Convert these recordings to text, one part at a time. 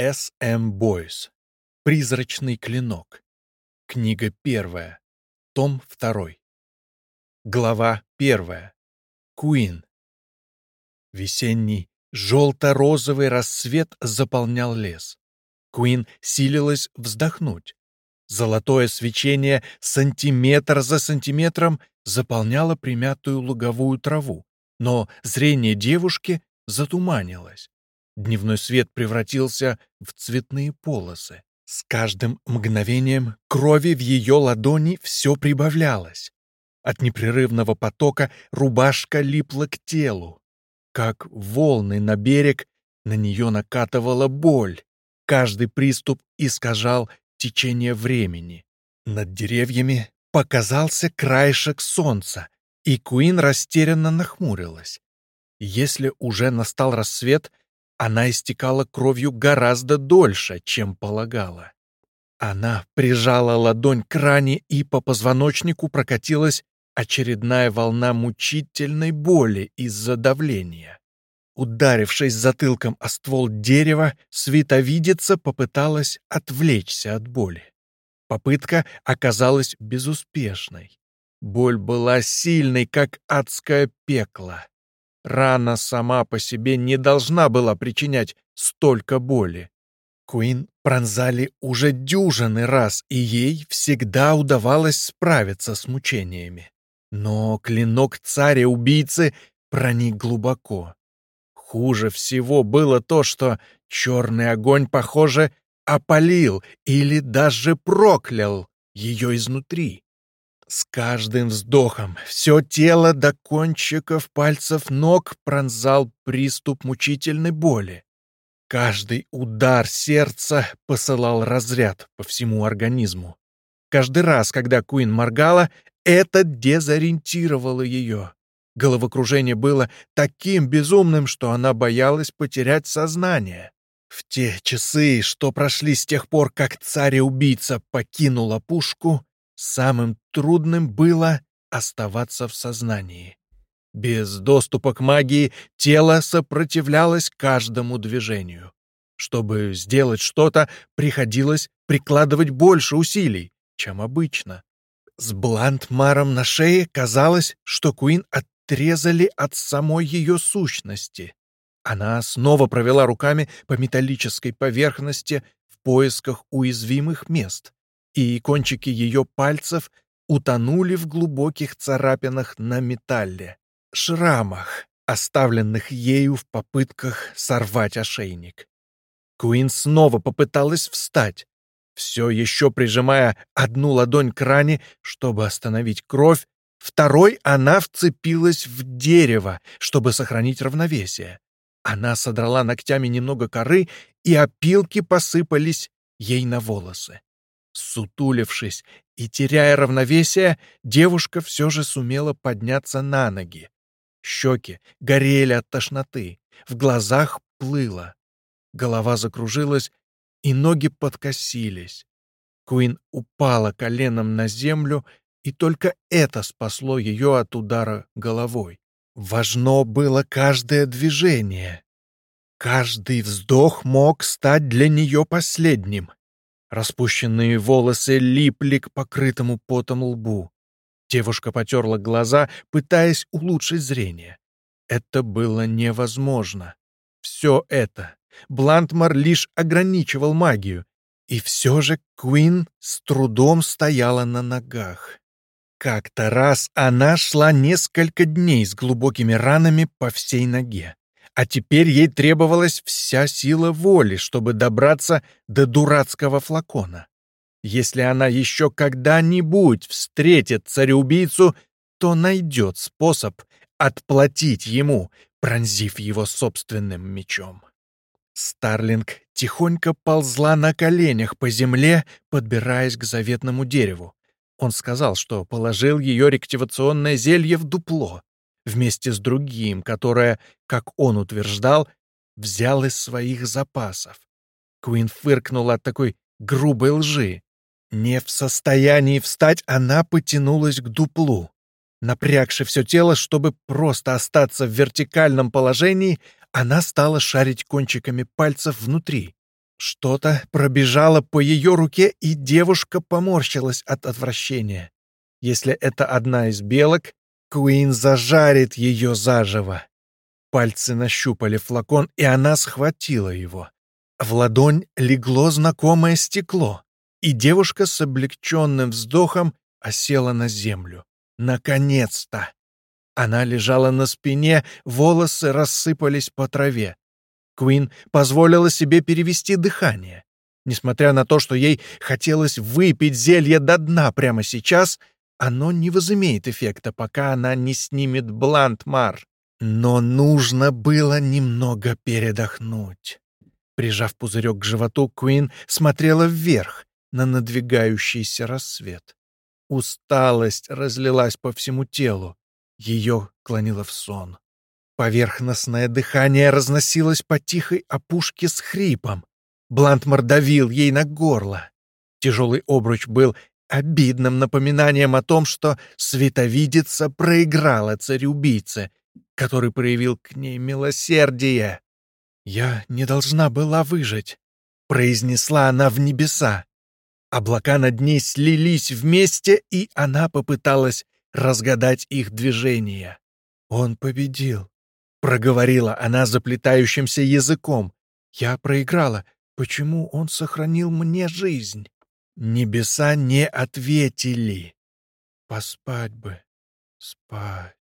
С. М. Бойс. Призрачный клинок. Книга первая. Том второй. Глава первая. Куин. Весенний желто-розовый рассвет заполнял лес. Куин силилась вздохнуть. Золотое свечение сантиметр за сантиметром заполняло примятую луговую траву, но зрение девушки затуманилось. Дневной свет превратился в цветные полосы. С каждым мгновением крови в ее ладони все прибавлялось. От непрерывного потока рубашка липла к телу. Как волны на берег, на нее накатывала боль. Каждый приступ искажал течение времени. Над деревьями показался краешек солнца, и Куин растерянно нахмурилась. Если уже настал рассвет, она истекала кровью гораздо дольше, чем полагала. Она прижала ладонь к ране, и по позвоночнику прокатилась очередная волна мучительной боли из-за давления. Ударившись затылком о ствол дерева, световидица попыталась отвлечься от боли. Попытка оказалась безуспешной. Боль была сильной, как адское пекло. Рана сама по себе не должна была причинять столько боли. Куин пронзали уже дюжины раз, и ей всегда удавалось справиться с мучениями. Но клинок царя-убийцы проник глубоко. Хуже всего было то, что черный огонь, похоже, опалил или даже проклял ее изнутри. С каждым вздохом все тело до кончиков пальцев ног пронзал приступ мучительной боли. Каждый удар сердца посылал разряд по всему организму. Каждый раз, когда Куин моргала, это дезориентировало ее. Головокружение было таким безумным, что она боялась потерять сознание. В те часы, что прошли с тех пор, как царь-убийца покинула пушку, самым трудным было оставаться в сознании. Без доступа к магии тело сопротивлялось каждому движению. Чтобы сделать что-то, приходилось прикладывать больше усилий, чем обычно. С Блантмаром на шее казалось, что Куин отрезали от самой ее сущности. Она снова провела руками по металлической поверхности в поисках уязвимых мест, и кончики ее пальцев утонули в глубоких царапинах на металле, шрамах, оставленных ею в попытках сорвать ошейник. Куин снова попыталась встать, все еще прижимая одну ладонь к ране, чтобы остановить кровь, Второй она вцепилась в дерево, чтобы сохранить равновесие. Она содрала ногтями немного коры, и опилки посыпались ей на волосы. Сутулившись и теряя равновесие, девушка все же сумела подняться на ноги. Щеки горели от тошноты, в глазах плыло. Голова закружилась, и ноги подкосились. Куин упала коленом на землю и только это спасло ее от удара головой. Важно было каждое движение. Каждый вздох мог стать для нее последним. Распущенные волосы липли к покрытому потом лбу. Девушка потерла глаза, пытаясь улучшить зрение. Это было невозможно. Все это. Блантмар лишь ограничивал магию. И все же Куин с трудом стояла на ногах. Как-то раз она шла несколько дней с глубокими ранами по всей ноге. А теперь ей требовалась вся сила воли, чтобы добраться до дурацкого флакона. Если она еще когда-нибудь встретит цареубийцу, то найдет способ отплатить ему, пронзив его собственным мечом. Старлинг тихонько ползла на коленях по земле, подбираясь к заветному дереву. Он сказал, что положил ее рективационное зелье в дупло, вместе с другим, которое, как он утверждал, взял из своих запасов. Куин фыркнула от такой грубой лжи. Не в состоянии встать, она потянулась к дуплу. Напрягши все тело, чтобы просто остаться в вертикальном положении, она стала шарить кончиками пальцев внутри. Что-то пробежало по ее руке, и девушка поморщилась от отвращения. Если это одна из белок, Куин зажарит ее заживо. Пальцы нащупали флакон, и она схватила его. В ладонь легло знакомое стекло, и девушка с облегченным вздохом осела на землю. Наконец-то! Она лежала на спине, волосы рассыпались по траве. Куин позволила себе перевести дыхание. Несмотря на то, что ей хотелось выпить зелье до дна прямо сейчас, оно не возымеет эффекта, пока она не снимет блантмар. Но нужно было немного передохнуть. Прижав пузырек к животу, Куин смотрела вверх на надвигающийся рассвет. Усталость разлилась по всему телу. Ее клонило в сон. Поверхностное дыхание разносилось по тихой опушке с хрипом. Блантмар давил ей на горло. Тяжелый обруч был обидным напоминанием о том, что световидица проиграла царь-убийце, который проявил к ней милосердие. «Я не должна была выжить», — произнесла она в небеса. Облака над ней слились вместе, и она попыталась разгадать их движение. «Он победил», — проговорила она заплетающимся языком. «Я проиграла. Почему он сохранил мне жизнь?» Небеса не ответили. «Поспать бы, спать».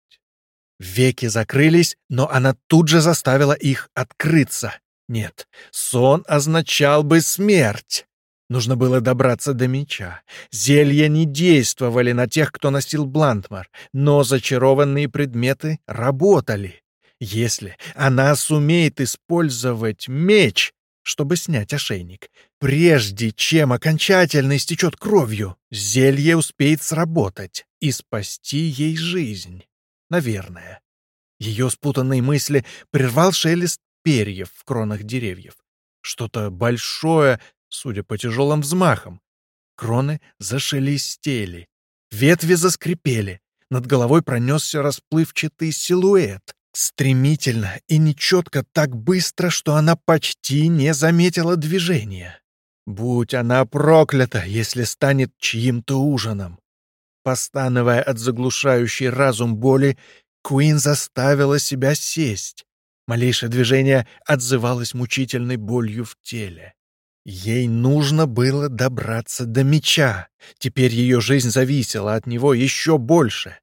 Веки закрылись, но она тут же заставила их открыться. Нет, сон означал бы смерть. Нужно было добраться до меча. Зелья не действовали на тех, кто носил блантмар, но зачарованные предметы работали. Если она сумеет использовать меч, чтобы снять ошейник, прежде чем окончательно истечет кровью, зелье успеет сработать и спасти ей жизнь. Наверное. Ее спутанные мысли прервал шелест перьев в кронах деревьев. Что-то большое судя по тяжелым взмахам. Кроны зашелестели, ветви заскрипели, над головой пронесся расплывчатый силуэт. Стремительно и нечетко так быстро, что она почти не заметила движения. Будь она проклята, если станет чьим-то ужином. Постановая от заглушающей разум боли, Куин заставила себя сесть. Малейшее движение отзывалось мучительной болью в теле. Ей нужно было добраться до меча. Теперь ее жизнь зависела от него еще больше.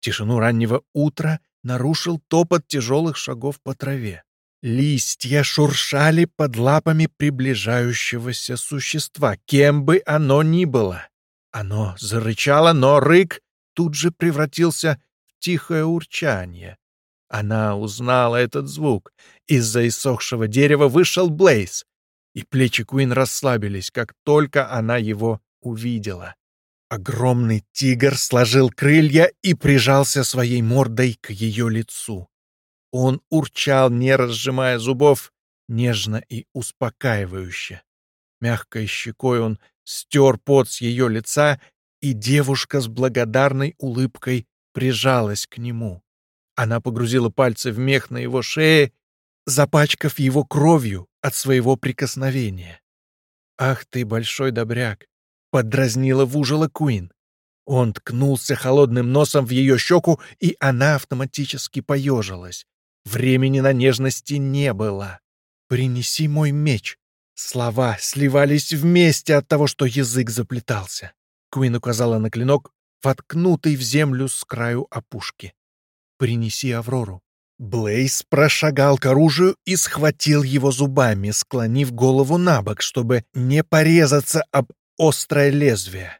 Тишину раннего утра нарушил топот тяжелых шагов по траве. Листья шуршали под лапами приближающегося существа, кем бы оно ни было. Оно зарычало, но рык тут же превратился в тихое урчание. Она узнала этот звук. Из-за иссохшего дерева вышел Блейз и плечи Куин расслабились, как только она его увидела. Огромный тигр сложил крылья и прижался своей мордой к ее лицу. Он урчал, не разжимая зубов, нежно и успокаивающе. Мягкой щекой он стер пот с ее лица, и девушка с благодарной улыбкой прижалась к нему. Она погрузила пальцы в мех на его шее, запачкав его кровью, от своего прикосновения. «Ах ты, большой добряк!» — поддразнила в ужила Куин. Он ткнулся холодным носом в ее щеку, и она автоматически поежилась. Времени на нежности не было. «Принеси мой меч!» Слова сливались вместе от того, что язык заплетался. Куин указала на клинок, воткнутый в землю с краю опушки. «Принеси Аврору». Блейз прошагал к оружию и схватил его зубами, склонив голову на бок, чтобы не порезаться об острое лезвие.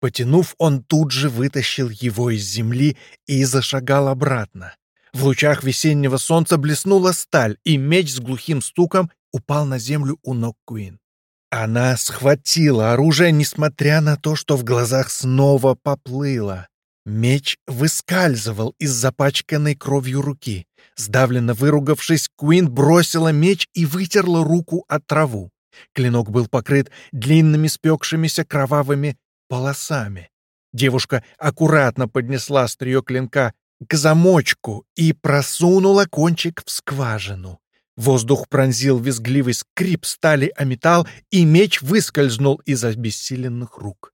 Потянув, он тут же вытащил его из земли и зашагал обратно. В лучах весеннего солнца блеснула сталь, и меч с глухим стуком упал на землю у ног Куин. Она схватила оружие, несмотря на то, что в глазах снова поплыло. Меч выскальзывал из запачканной кровью руки. Сдавленно выругавшись, Куин бросила меч и вытерла руку от траву. Клинок был покрыт длинными спекшимися кровавыми полосами. Девушка аккуратно поднесла острие клинка к замочку и просунула кончик в скважину. Воздух пронзил визгливый скрип стали о металл, и меч выскользнул из обессиленных рук.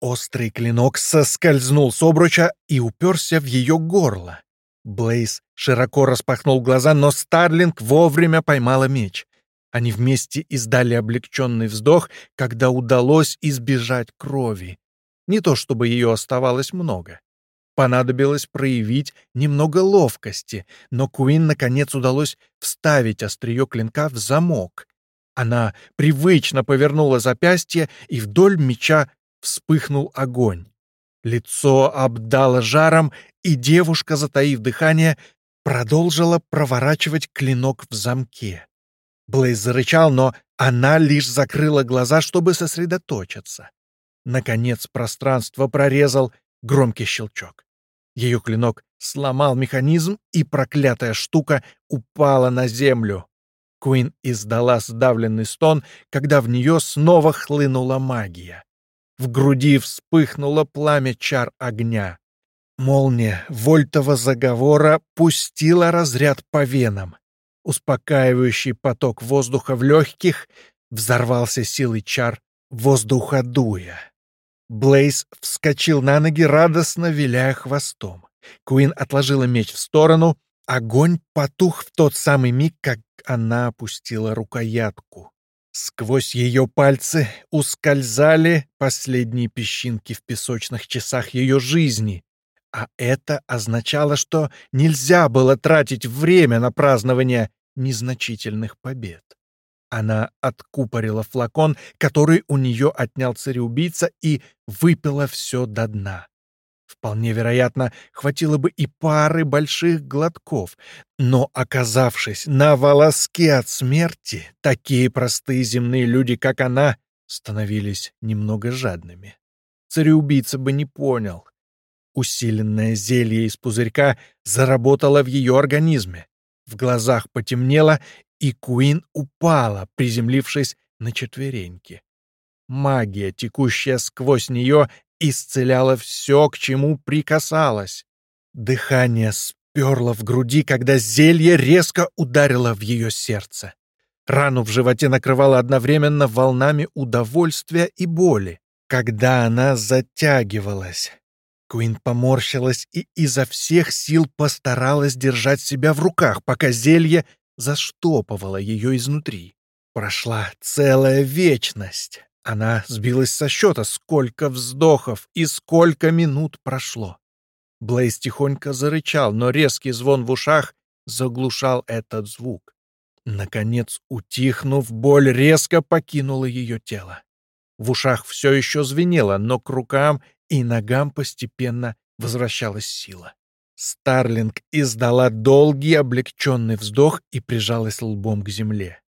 Острый клинок соскользнул с обруча и уперся в ее горло. Блейз широко распахнул глаза, но Старлинг вовремя поймала меч. Они вместе издали облегченный вздох, когда удалось избежать крови. Не то чтобы ее оставалось много. Понадобилось проявить немного ловкости, но Куин наконец удалось вставить острие клинка в замок. Она привычно повернула запястье, и вдоль меча вспыхнул огонь. Лицо обдало жаром, и девушка, затаив дыхание, продолжила проворачивать клинок в замке. Блейз зарычал, но она лишь закрыла глаза, чтобы сосредоточиться. Наконец пространство прорезал громкий щелчок. Ее клинок сломал механизм, и проклятая штука упала на землю. Куин издала сдавленный стон, когда в нее снова хлынула магия. В груди вспыхнуло пламя чар огня. Молния вольтового заговора пустила разряд по венам. Успокаивающий поток воздуха в легких взорвался силой чар воздуха дуя. Блейз вскочил на ноги, радостно виляя хвостом. Куин отложила меч в сторону. Огонь потух в тот самый миг, как она опустила рукоятку. Сквозь ее пальцы ускользали последние песчинки в песочных часах ее жизни. А это означало, что нельзя было тратить время на празднование незначительных побед. Она откупорила флакон, который у нее отнял цареубийца, и выпила все до дна. Вполне вероятно, хватило бы и пары больших глотков, но, оказавшись на волоске от смерти, такие простые земные люди, как она, становились немного жадными. Цареубийца бы не понял. Усиленное зелье из пузырька заработало в ее организме. В глазах потемнело, и Куин упала, приземлившись на четвереньки. Магия, текущая сквозь нее, исцеляла все, к чему прикасалась. Дыхание сперло в груди, когда зелье резко ударило в ее сердце. Рану в животе накрывало одновременно волнами удовольствия и боли. Когда она затягивалась, Куин поморщилась и изо всех сил постаралась держать себя в руках, пока зелье заштопывала ее изнутри. Прошла целая вечность. Она сбилась со счета, сколько вздохов и сколько минут прошло. Блейз тихонько зарычал, но резкий звон в ушах заглушал этот звук. Наконец, утихнув, боль резко покинула ее тело. В ушах все еще звенело, но к рукам и ногам постепенно возвращалась сила. Старлинг издала долгий облегченный вздох и прижалась лбом к земле.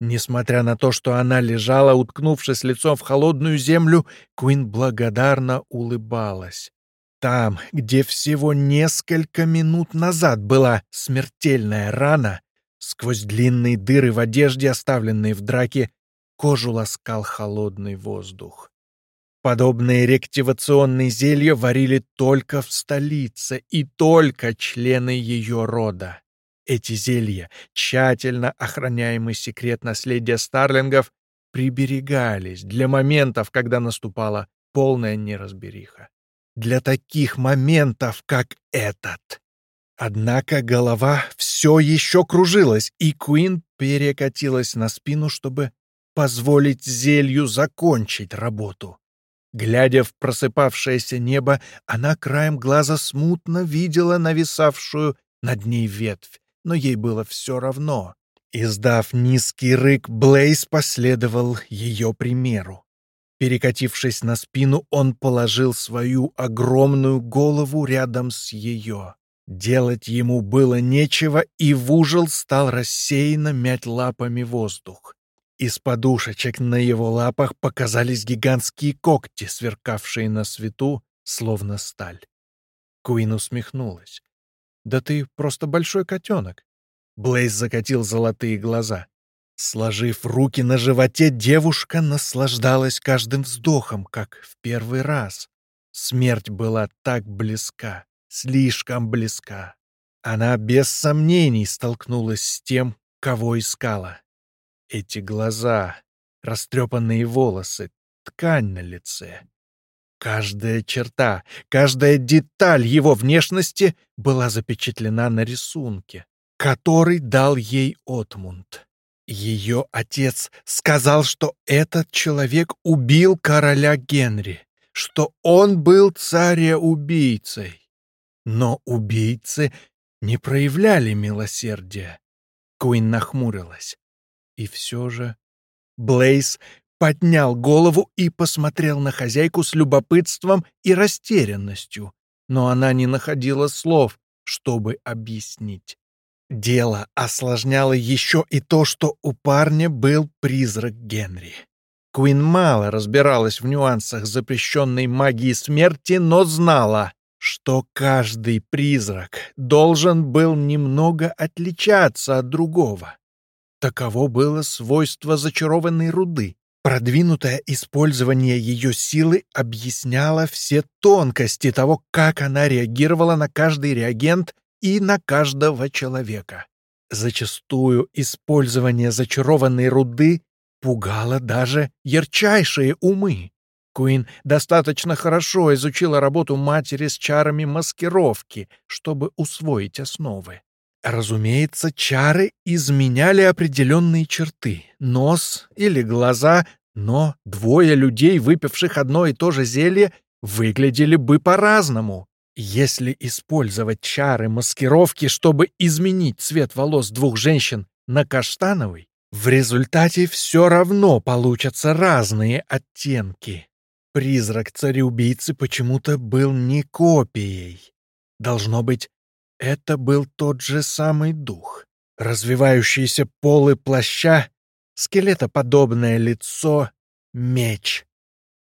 Несмотря на то, что она лежала, уткнувшись лицом в холодную землю, Куин благодарно улыбалась. Там, где всего несколько минут назад была смертельная рана, сквозь длинные дыры в одежде, оставленные в драке, кожу ласкал холодный воздух. Подобные рективационные зелья варили только в столице и только члены ее рода. Эти зелья, тщательно охраняемый секрет наследия старлингов, приберегались для моментов, когда наступала полная неразбериха. Для таких моментов, как этот. Однако голова все еще кружилась, и Куин перекатилась на спину, чтобы позволить зелью закончить работу. Глядя в просыпавшееся небо, она краем глаза смутно видела нависавшую над ней ветвь, но ей было все равно. Издав низкий рык, Блейз последовал ее примеру. Перекатившись на спину, он положил свою огромную голову рядом с ее. Делать ему было нечего, и в ужил стал рассеянно мять лапами воздух. Из подушечек на его лапах показались гигантские когти, сверкавшие на свету, словно сталь. Куин усмехнулась. «Да ты просто большой котенок». Блейз закатил золотые глаза. Сложив руки на животе, девушка наслаждалась каждым вздохом, как в первый раз. Смерть была так близка, слишком близка. Она без сомнений столкнулась с тем, кого искала. Эти глаза, растрепанные волосы, ткань на лице. Каждая черта, каждая деталь его внешности была запечатлена на рисунке, который дал ей Отмунд. Ее отец сказал, что этот человек убил короля Генри, что он был царя-убийцей. Но убийцы не проявляли милосердия. Куин нахмурилась. И все же Блейз поднял голову и посмотрел на хозяйку с любопытством и растерянностью, но она не находила слов, чтобы объяснить. Дело осложняло еще и то, что у парня был призрак Генри. Куин мало разбиралась в нюансах запрещенной магии смерти, но знала, что каждый призрак должен был немного отличаться от другого. Таково было свойство зачарованной руды. Продвинутое использование ее силы объясняло все тонкости того, как она реагировала на каждый реагент и на каждого человека. Зачастую использование зачарованной руды пугало даже ярчайшие умы. Куин достаточно хорошо изучила работу матери с чарами маскировки, чтобы усвоить основы. Разумеется, чары изменяли определенные черты — нос или глаза, но двое людей, выпивших одно и то же зелье, выглядели бы по-разному. Если использовать чары маскировки, чтобы изменить цвет волос двух женщин на каштановый, в результате все равно получатся разные оттенки. Призрак цареубийцы почему-то был не копией. Должно быть, это был тот же самый дух. Развивающиеся полы плаща, скелетоподобное лицо, меч.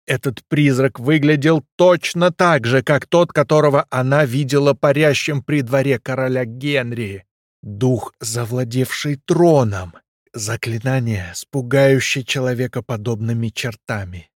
Этот призрак выглядел точно так же, как тот, которого она видела парящим при дворе короля Генри. Дух, завладевший троном. Заклинание, спугающее человека подобными чертами.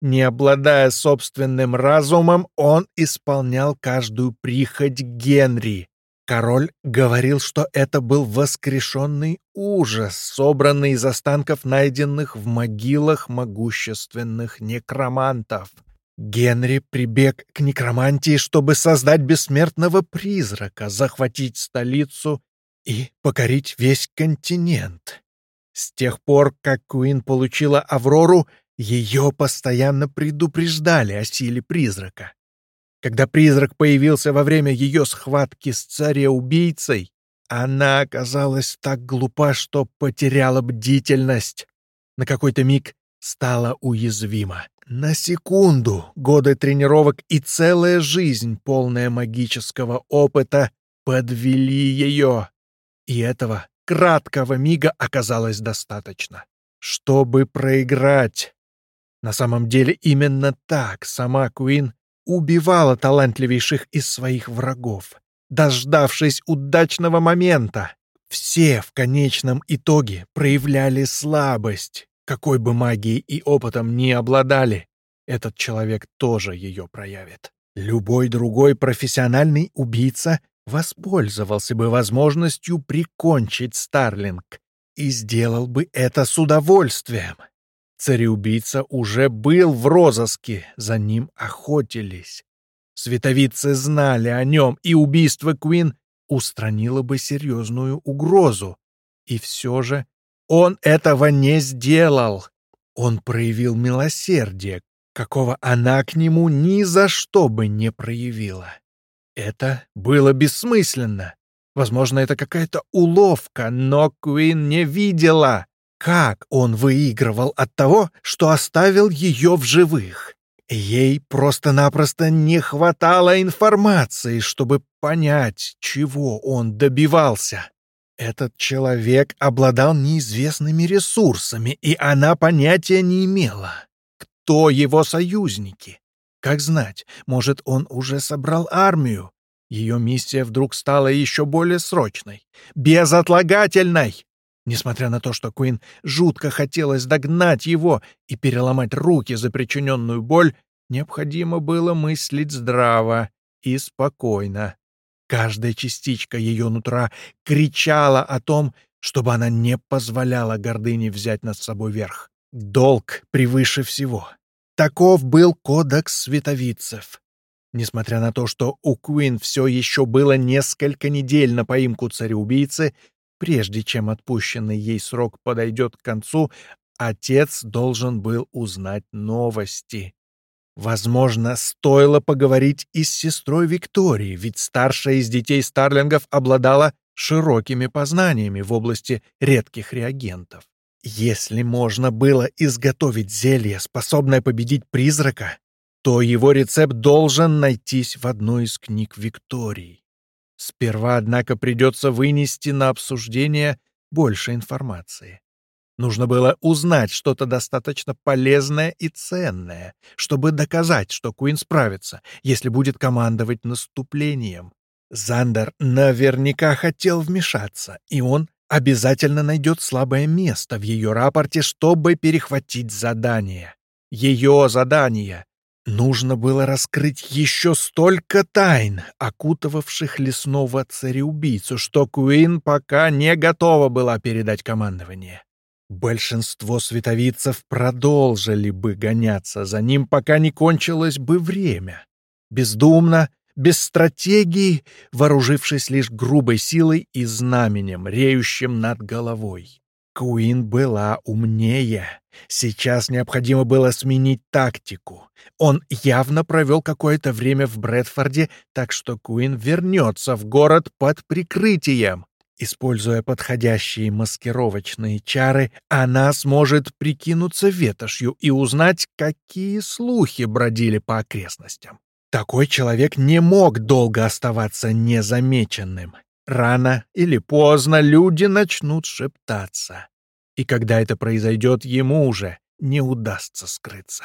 Не обладая собственным разумом, он исполнял каждую прихоть Генри, Король говорил, что это был воскрешенный ужас, собранный из останков, найденных в могилах могущественных некромантов. Генри прибег к некромантии, чтобы создать бессмертного призрака, захватить столицу и покорить весь континент. С тех пор, как Куин получила Аврору, ее постоянно предупреждали о силе призрака. Когда призрак появился во время ее схватки с царя-убийцей, она оказалась так глупа, что потеряла бдительность. На какой-то миг стала уязвима. На секунду годы тренировок и целая жизнь, полная магического опыта, подвели ее. И этого краткого мига оказалось достаточно, чтобы проиграть. На самом деле именно так сама Куин убивала талантливейших из своих врагов, дождавшись удачного момента. Все в конечном итоге проявляли слабость, какой бы магией и опытом ни обладали. Этот человек тоже ее проявит. Любой другой профессиональный убийца воспользовался бы возможностью прикончить Старлинг и сделал бы это с удовольствием. Цареубийца уже был в розыске, за ним охотились. Световицы знали о нем, и убийство Куин устранило бы серьезную угрозу. И все же он этого не сделал. Он проявил милосердие, какого она к нему ни за что бы не проявила. Это было бессмысленно. Возможно, это какая-то уловка, но Куин не видела, как он выигрывал от того, что оставил ее в живых? Ей просто-напросто не хватало информации, чтобы понять, чего он добивался. Этот человек обладал неизвестными ресурсами, и она понятия не имела. Кто его союзники? Как знать, может, он уже собрал армию? Ее миссия вдруг стала еще более срочной, безотлагательной. Несмотря на то, что Куин жутко хотелось догнать его и переломать руки за причиненную боль, необходимо было мыслить здраво и спокойно. Каждая частичка ее нутра кричала о том, чтобы она не позволяла гордыне взять над собой верх. Долг превыше всего. Таков был кодекс световицев. Несмотря на то, что у Куин все еще было несколько недель на поимку цареубийцы, прежде чем отпущенный ей срок подойдет к концу, отец должен был узнать новости. Возможно, стоило поговорить и с сестрой Викторией, ведь старшая из детей Старлингов обладала широкими познаниями в области редких реагентов. Если можно было изготовить зелье, способное победить призрака, то его рецепт должен найтись в одной из книг Виктории. Сперва, однако, придется вынести на обсуждение больше информации. Нужно было узнать что-то достаточно полезное и ценное, чтобы доказать, что Куин справится, если будет командовать наступлением. Зандер наверняка хотел вмешаться, и он обязательно найдет слабое место в ее рапорте, чтобы перехватить задание. Ее задание Нужно было раскрыть еще столько тайн, окутывавших лесного цареубийцу, что Куин пока не готова была передать командование. Большинство световицев продолжили бы гоняться за ним, пока не кончилось бы время. Бездумно, без стратегии, вооружившись лишь грубой силой и знаменем, реющим над головой. Куин была умнее. Сейчас необходимо было сменить тактику. Он явно провел какое-то время в Брэдфорде, так что Куин вернется в город под прикрытием. Используя подходящие маскировочные чары, она сможет прикинуться ветошью и узнать, какие слухи бродили по окрестностям. Такой человек не мог долго оставаться незамеченным. Рано или поздно люди начнут шептаться. И когда это произойдет, ему уже не удастся скрыться.